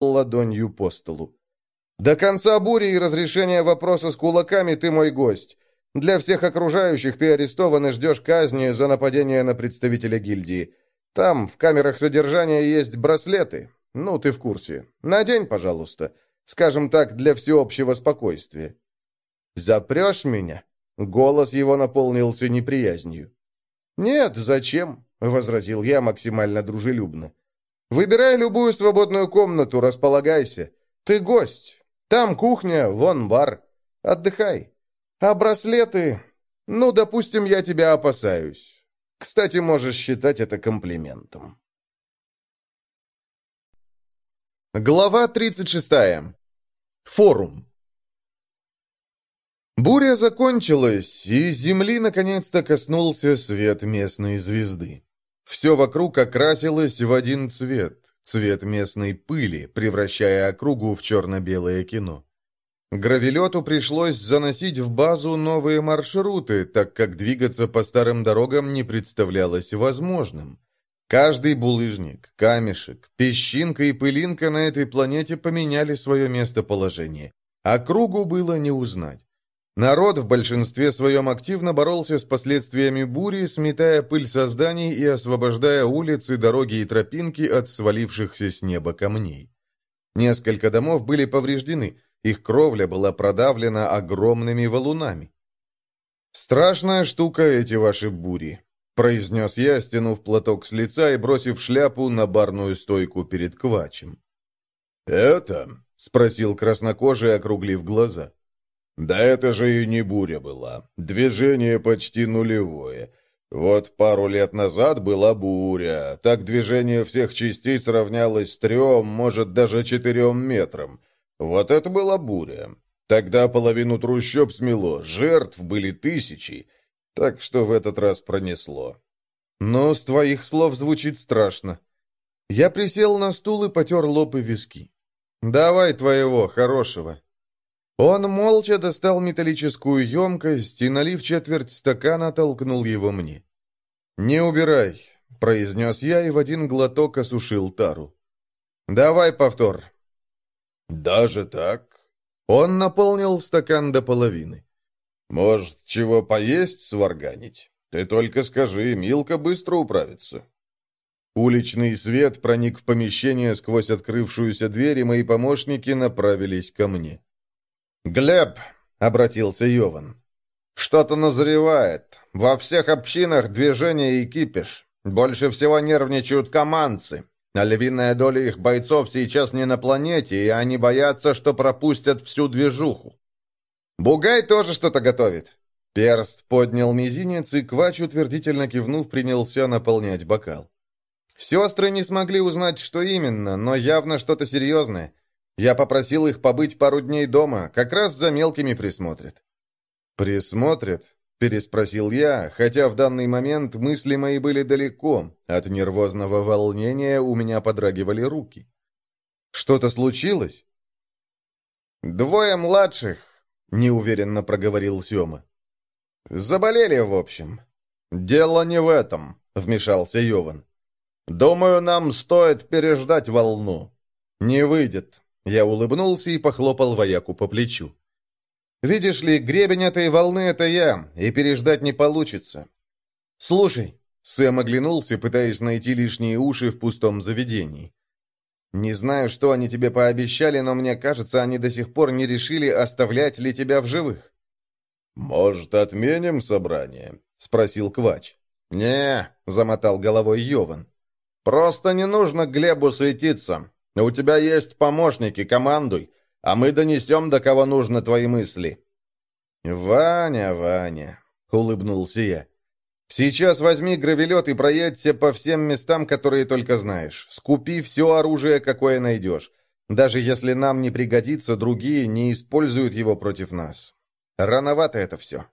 ладонью по столу. «До конца бури и разрешения вопроса с кулаками ты мой гость. Для всех окружающих ты арестован и ждешь казни за нападение на представителя гильдии. Там, в камерах содержания, есть браслеты. Ну, ты в курсе. Надень, пожалуйста. Скажем так, для всеобщего спокойствия». «Запрешь меня?» Голос его наполнился неприязнью. «Нет, зачем?» — возразил я максимально дружелюбно. «Выбирай любую свободную комнату, располагайся. Ты гость. Там кухня, вон бар. Отдыхай. А браслеты... Ну, допустим, я тебя опасаюсь. Кстати, можешь считать это комплиментом». Глава 36. Форум. Буря закончилась, и земли наконец-то коснулся свет местной звезды. Все вокруг окрасилось в один цвет, цвет местной пыли, превращая округу в черно-белое кино. Гравелету пришлось заносить в базу новые маршруты, так как двигаться по старым дорогам не представлялось возможным. Каждый булыжник, камешек, песчинка и пылинка на этой планете поменяли свое местоположение. Округу было не узнать. Народ в большинстве своем активно боролся с последствиями бури, сметая пыль со зданий и освобождая улицы, дороги и тропинки от свалившихся с неба камней. Несколько домов были повреждены, их кровля была продавлена огромными валунами. «Страшная штука эти ваши бури», — произнес я, стянув платок с лица и бросив шляпу на барную стойку перед квачем. «Это?» — спросил краснокожий, округлив глаза. Да это же и не буря была. Движение почти нулевое. Вот пару лет назад была буря. Так движение всех частей сравнялось с трем, может, даже четырем метрам. Вот это была буря. Тогда половину трущоб смело, жертв были тысячи. Так что в этот раз пронесло. Но с твоих слов звучит страшно. Я присел на стул и потер лоб и виски. Давай твоего, хорошего. Он молча достал металлическую емкость и, налив четверть стакана, толкнул его мне. «Не убирай», — произнес я и в один глоток осушил тару. «Давай повтор». «Даже так?» Он наполнил стакан до половины. «Может, чего поесть сварганить? Ты только скажи, Милка быстро управится». Уличный свет проник в помещение сквозь открывшуюся дверь, и мои помощники направились ко мне. «Глеб», — обратился Йован, — «что-то назревает. Во всех общинах движение и кипиш. Больше всего нервничают командцы. А львиная доля их бойцов сейчас не на планете, и они боятся, что пропустят всю движуху. Бугай тоже что-то готовит». Перст поднял мизинец, и Квач, утвердительно кивнув, принялся наполнять бокал. Сестры не смогли узнать, что именно, но явно что-то серьезное. Я попросил их побыть пару дней дома, как раз за мелкими присмотрят». «Присмотрят?» — переспросил я, хотя в данный момент мысли мои были далеко. От нервозного волнения у меня подрагивали руки. «Что-то случилось?» «Двое младших», — неуверенно проговорил Сема. «Заболели, в общем». «Дело не в этом», — вмешался Йован. «Думаю, нам стоит переждать волну». «Не выйдет», я улыбнулся и похлопал вояку по плечу. «Видишь ли, гребень этой волны — это я, и переждать не получится. Слушай». Сэм оглянулся, пытаясь найти лишние уши в пустом заведении. «Не знаю, что они тебе пообещали, но мне кажется, они до сих пор не решили, оставлять ли тебя в живых». «Может, отменим собрание?» — спросил Квач. «Не», — замотал головой Йован. «Просто не нужно Глебу светиться. У тебя есть помощники, командуй, а мы донесем, до кого нужно твои мысли». «Ваня, Ваня», — улыбнулся я. «Сейчас возьми гравелет и проедься по всем местам, которые только знаешь. Скупи все оружие, какое найдешь. Даже если нам не пригодится, другие не используют его против нас. Рановато это все».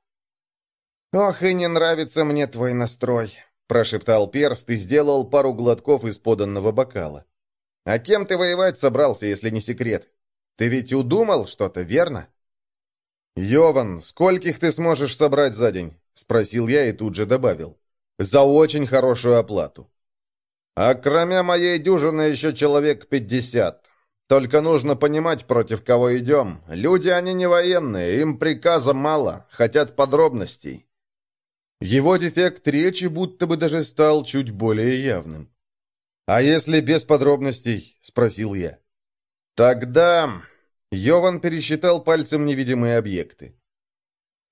«Ох, и не нравится мне твой настрой», — прошептал перст и сделал пару глотков из поданного бокала. А кем ты воевать собрался, если не секрет? Ты ведь удумал что-то, верно? «Йован, скольких ты сможешь собрать за день?» — спросил я и тут же добавил. «За очень хорошую оплату». «А кроме моей дюжины еще человек пятьдесят. Только нужно понимать, против кого идем. Люди, они не военные, им приказа мало, хотят подробностей». Его дефект речи будто бы даже стал чуть более явным. «А если без подробностей?» — спросил я. «Тогда...» — Йован пересчитал пальцем невидимые объекты.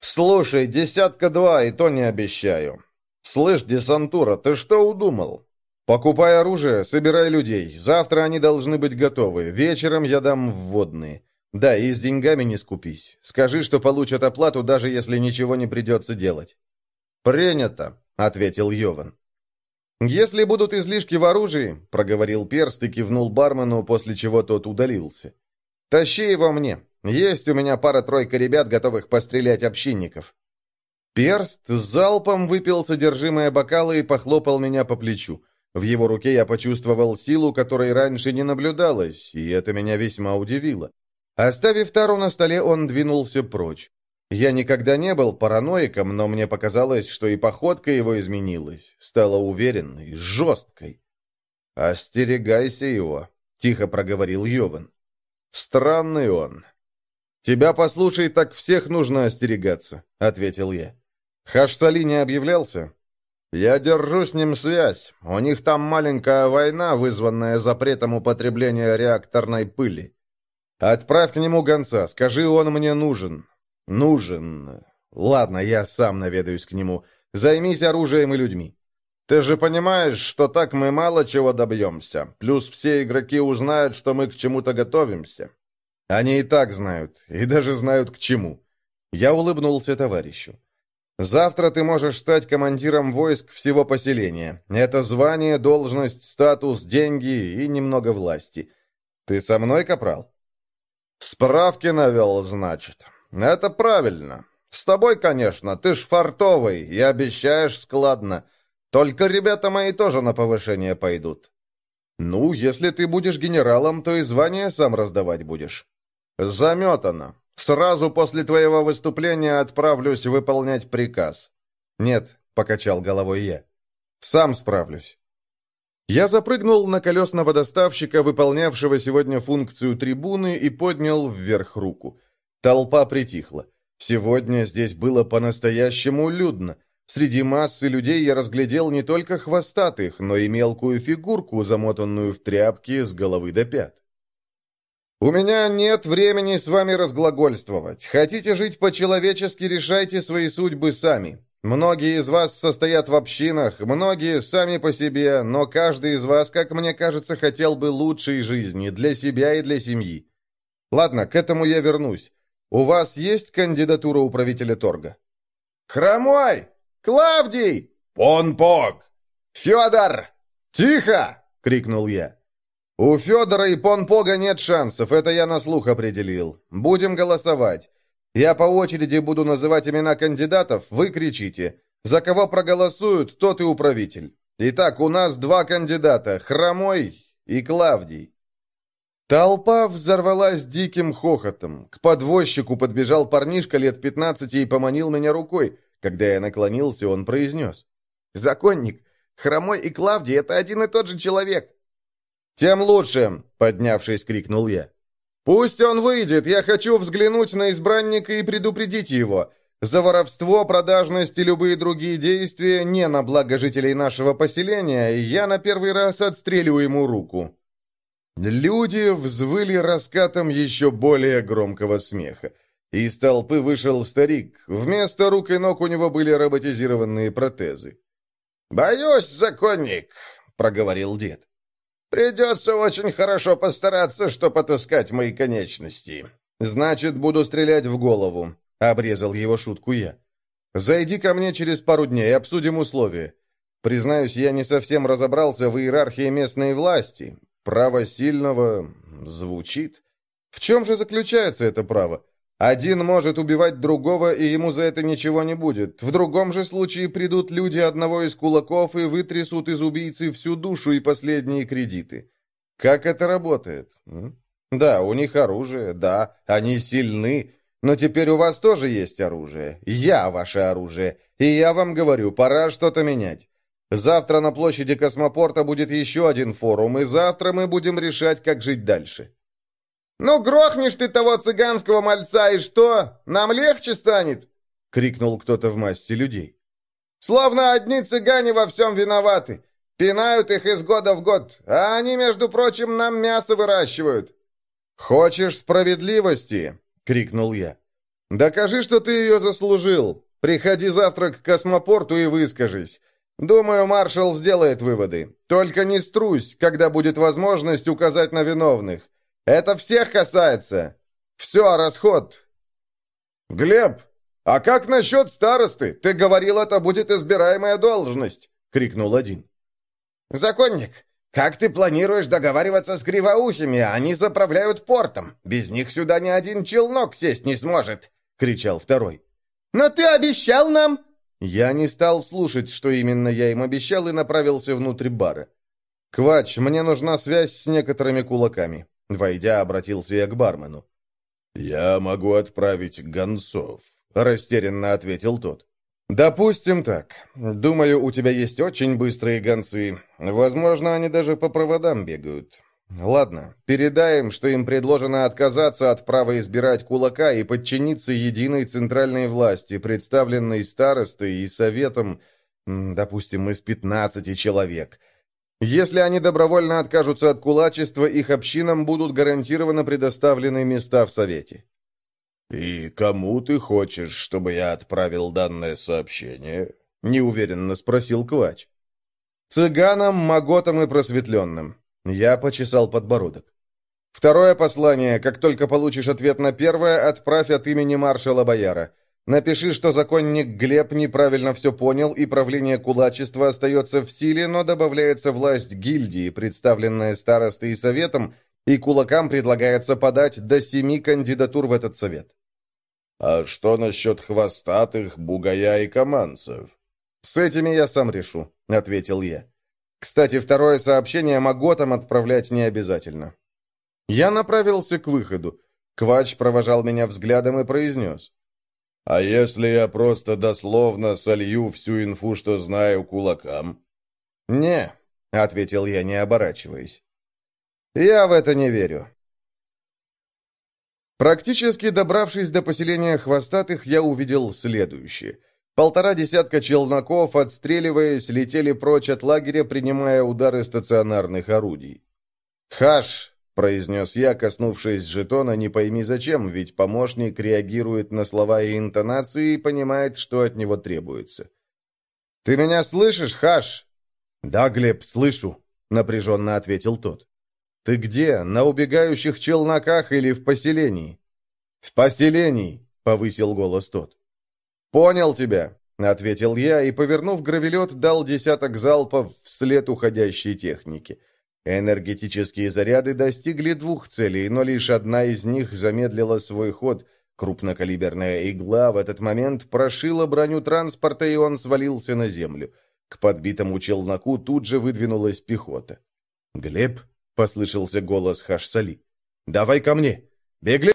«Слушай, десятка два, и то не обещаю. Слышь, десантура, ты что удумал?» «Покупай оружие, собирай людей. Завтра они должны быть готовы. Вечером я дам вводные. Да, и с деньгами не скупись. Скажи, что получат оплату, даже если ничего не придется делать». «Принято», — ответил Йован. «Если будут излишки в оружии», — проговорил перст и кивнул бармену, после чего тот удалился. «Тащи его мне. Есть у меня пара-тройка ребят, готовых пострелять общинников». Перст с залпом выпил содержимое бокала и похлопал меня по плечу. В его руке я почувствовал силу, которой раньше не наблюдалось, и это меня весьма удивило. Оставив тару на столе, он двинулся прочь. Я никогда не был параноиком, но мне показалось, что и походка его изменилась, стала уверенной, жесткой. «Остерегайся его», — тихо проговорил Йован. «Странный он». «Тебя послушай, так всех нужно остерегаться», — ответил я. «Хашсали не объявлялся?» «Я держу с ним связь. У них там маленькая война, вызванная запретом употребления реакторной пыли. Отправь к нему гонца, скажи, он мне нужен. «Нужен. Ладно, я сам наведаюсь к нему. Займись оружием и людьми». «Ты же понимаешь, что так мы мало чего добьемся. Плюс все игроки узнают, что мы к чему-то готовимся». «Они и так знают, и даже знают к чему». Я улыбнулся товарищу. «Завтра ты можешь стать командиром войск всего поселения. Это звание, должность, статус, деньги и немного власти. Ты со мной, капрал?» «Справки навел, значит. «Это правильно. С тобой, конечно, ты ж фартовый и обещаешь складно. Только ребята мои тоже на повышение пойдут». «Ну, если ты будешь генералом, то и звание сам раздавать будешь». «Заметано. Сразу после твоего выступления отправлюсь выполнять приказ». «Нет», — покачал головой я. «Сам справлюсь». Я запрыгнул на колесного доставщика, выполнявшего сегодня функцию трибуны, и поднял вверх руку. Толпа притихла. Сегодня здесь было по-настоящему людно. Среди массы людей я разглядел не только хвостатых, но и мелкую фигурку, замотанную в тряпки с головы до пят. «У меня нет времени с вами разглагольствовать. Хотите жить по-человечески, решайте свои судьбы сами. Многие из вас состоят в общинах, многие сами по себе, но каждый из вас, как мне кажется, хотел бы лучшей жизни для себя и для семьи. Ладно, к этому я вернусь. «У вас есть кандидатура управителя торга?» «Хромой! Клавдий! Понпок! Федор! Тихо!» — крикнул я. «У Федора и Понпога нет шансов, это я на слух определил. Будем голосовать. Я по очереди буду называть имена кандидатов, вы кричите. За кого проголосуют, тот и управитель. Итак, у нас два кандидата, Хромой и Клавдий. Толпа взорвалась диким хохотом. К подвозчику подбежал парнишка лет пятнадцати и поманил меня рукой. Когда я наклонился, он произнес. «Законник, Хромой и Клавдий — это один и тот же человек». «Тем лучше!» — поднявшись, крикнул я. «Пусть он выйдет, я хочу взглянуть на избранника и предупредить его. За воровство, продажность и любые другие действия не на благо жителей нашего поселения, я на первый раз отстрелю ему руку». Люди взвыли раскатом еще более громкого смеха. Из толпы вышел старик. Вместо рук и ног у него были роботизированные протезы. «Боюсь, законник», — проговорил дед. «Придется очень хорошо постараться, чтобы отыскать мои конечности». «Значит, буду стрелять в голову», — обрезал его шутку я. «Зайди ко мне через пару дней, обсудим условия. Признаюсь, я не совсем разобрался в иерархии местной власти. Право сильного звучит. В чем же заключается это право? Один может убивать другого, и ему за это ничего не будет. В другом же случае придут люди одного из кулаков и вытрясут из убийцы всю душу и последние кредиты. Как это работает? Да, у них оружие, да, они сильны, но теперь у вас тоже есть оружие. Я ваше оружие, и я вам говорю, пора что-то менять. Завтра на площади космопорта будет еще один форум, и завтра мы будем решать, как жить дальше». «Ну, грохнешь ты того цыганского мальца, и что? Нам легче станет?» — крикнул кто-то в массе людей. «Словно одни цыгане во всем виноваты. Пинают их из года в год, а они, между прочим, нам мясо выращивают». «Хочешь справедливости?» — крикнул я. «Докажи, что ты ее заслужил. Приходи завтра к космопорту и выскажись. Думаю, маршал сделает выводы. Только не струсь, когда будет возможность указать на виновных. Это всех касается. Все, расход». «Глеб, а как насчет старосты? Ты говорил, это будет избираемая должность!» — крикнул один. «Законник, как ты планируешь договариваться с кривоухими? Они заправляют портом. Без них сюда ни один челнок сесть не сможет!» — кричал второй. «Но ты обещал нам...» Я не стал слушать, что именно я им обещал, и направился внутрь бара. «Квач, мне нужна связь с некоторыми кулаками». Войдя, обратился я к бармену. «Я могу отправить гонцов», — растерянно ответил тот. «Допустим так. Думаю, у тебя есть очень быстрые гонцы. Возможно, они даже по проводам бегают. Ладно, передаем, что им предложено отказаться от права избирать кулака и подчиниться единой центральной власти, представленной старостой и советом, допустим, из 15 человек. Если они добровольно откажутся от кулачества, их общинам будут гарантированно предоставлены места в совете». «И кому ты хочешь, чтобы я отправил данное сообщение?» — неуверенно спросил Квач. «Цыганам, маготам и просветленным». Я почесал подбородок. «Второе послание. Как только получишь ответ на первое, отправь от имени маршала Бояра. Напиши, что законник Глеб неправильно все понял, и правление кулачества остается в силе, но добавляется власть гильдии, представленная старостой и советом, и кулакам предлагается подать до семи кандидатур в этот совет. «А что насчет хвостатых, бугая и команцев?» «С этими я сам решу», — ответил я. «Кстати, второе сообщение Маготам отправлять не обязательно». Я направился к выходу. Квач провожал меня взглядом и произнес. «А если я просто дословно солью всю инфу, что знаю, кулакам?» «Не», — ответил я, не оборачиваясь. «Я в это не верю. Практически добравшись до поселения хвостатых, я увидел следующее. Полтора десятка челноков, отстреливаясь, летели прочь от лагеря, принимая удары стационарных орудий. «Хаш!» — произнес я, коснувшись жетона, не пойми зачем, ведь помощник реагирует на слова и интонации и понимает, что от него требуется. «Ты меня слышишь, Хаш?» «Да, Глеб, слышу», — напряженно ответил тот. «Ты где? На убегающих челноках или в поселении?» «В поселении», — повысил голос тот. «Понял тебя», — ответил я и, повернув гравелет, дал десяток залпов вслед уходящей техники. Энергетические заряды достигли двух целей, но лишь одна из них замедлила свой ход. Крупнокалиберная игла в этот момент прошила броню транспорта, и он свалился на землю. К подбитому челноку тут же выдвинулась пехота. «Глеб?» — послышался голос Хашсали. «Давай ко мне! Бегли!»